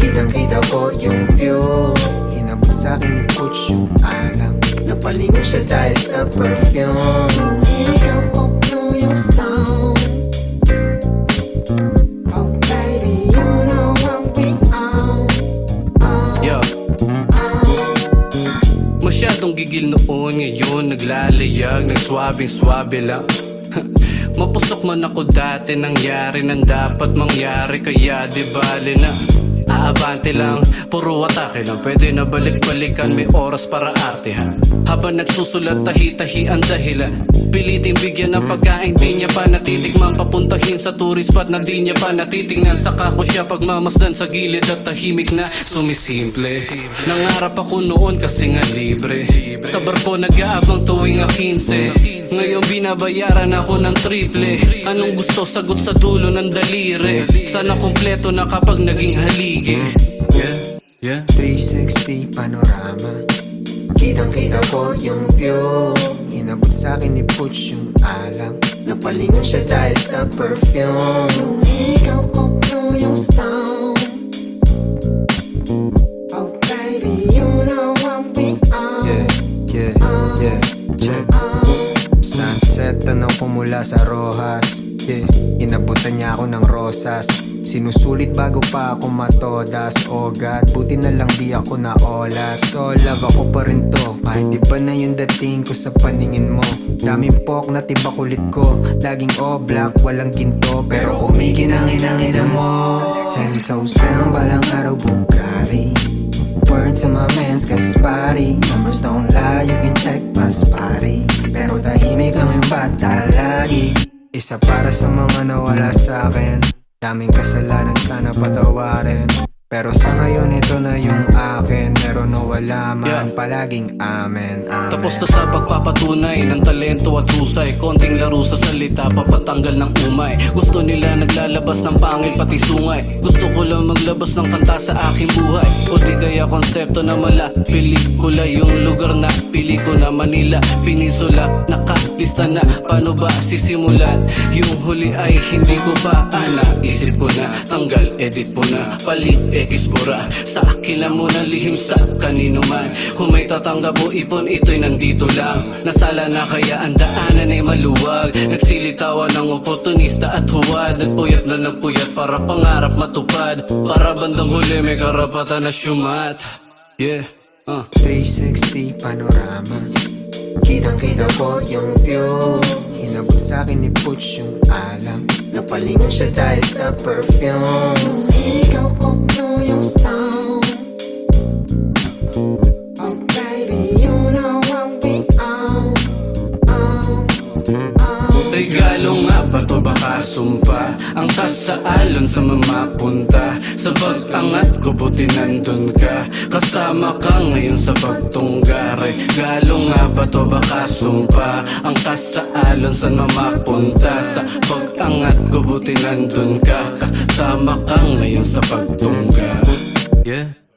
Kitang-kita ko yung view. Inabot sa'kin ni Butch yung alang Napalingon siya dahil sa perfume. Ikaw ko blue yung stone. Oh Masyadong gigil noon Ngayon naglalayag Nagswabing swabe lang Mapusok man ako dati Nangyari nang dapat mangyari Kaya di bali na Aabante lang, puro atake lang. Pwede na balik-balikan, may oras para artehan. Habang nagsusulat, tahi-tahi ang dahilan. Pilitin bigyan ng pagkain, di niya pa natitikman. Papuntahin sa tourist spot na di niya pa natitingnan. Saka ko siya pagmamasdan sa gilid at tahimik na sumisimple. Nangarap ako noon kasi nga libre. Sa barko nag-aabang tuwing a 15 Ngayon binabayaran ako ng triple. Anong gusto? Sagot sa dulo ng daliri. Sana kompleto na kapag naging haligi Yeah, yeah. 360 panorama. Kitang-kita ko yung view. Inabot sa'kin ni Butch yung alang. Napalingon siya dahil sa perfume. Yung ikaw ko blue yung stone Oh baby, you know what we own Yeah, yeah, yeah, check. Sunset, tanaw ko mula sa Rojas Yeah, inabutan niya ako ng rosas. Sinusulit bago pa ako matodas. Oh God, buti na lang di ako na olas So love ako pa rin to. Kahit iba na yung dating ko sa paningin mo? Daming pok na tiba kulit ko. Laging all black, walang ginto. Pero kumikinangin-angin mo. Ten toes down, balang araw Bugatti. Word to my mans, Gaspari. Numbers don't lie, you can check my spotty. Pero tahimik lang yung bata lagi Isa para sa mga nawala sa akin. Daming kasalanan, sana patawarin. Pero sa ngayon ito na yung akin wala man, Yeah. palaging amen, amen. Tapos na sa pagpapatunay ng talento at husay Konting laro sa salita, papatanggal ng umay. Gusto nila naglalabas ng pangil pati sungay. Gusto ko lang maglabas ng kanta sa aking buhay. O di kaya konsepto na mala Pelikula yung lugar na pili ko na Manila. Peninsula, nakalista na Paano ba sisimulan? Yung huli ay hindi ko pa ana Isip ko na, tanggal, edit po na Palit, ekis, bura Sa akin lang muna lihim sa kanino man Kung may tatanggap o ipon, ito'y nandito lang. Nasala na kaya ang daanan ay maluwag. Nagsilitawa ng oportunista at huwad. Nagpuyat na nagpuyat para pangarap matupad. Para bandang huli may karapatan na syumat Yeah, uh. 360 panorama. Kitang-kita ko yung view. Inabot sa'kin ni Butch yung alang Napalingon siya dahil sa perfume ba to? Baka sumpa. Ang kasaalon sa mamapunta Sa pag-angat ko buti nandun ka. Kasama ka ngayon sa pagtungga Regalo nga ba to? Baka sumpa. Ang kasaalon sa mamapunta Sa pag-angat ko buti nandun ka. Kasama ka ngayon sa pagtungga Yeah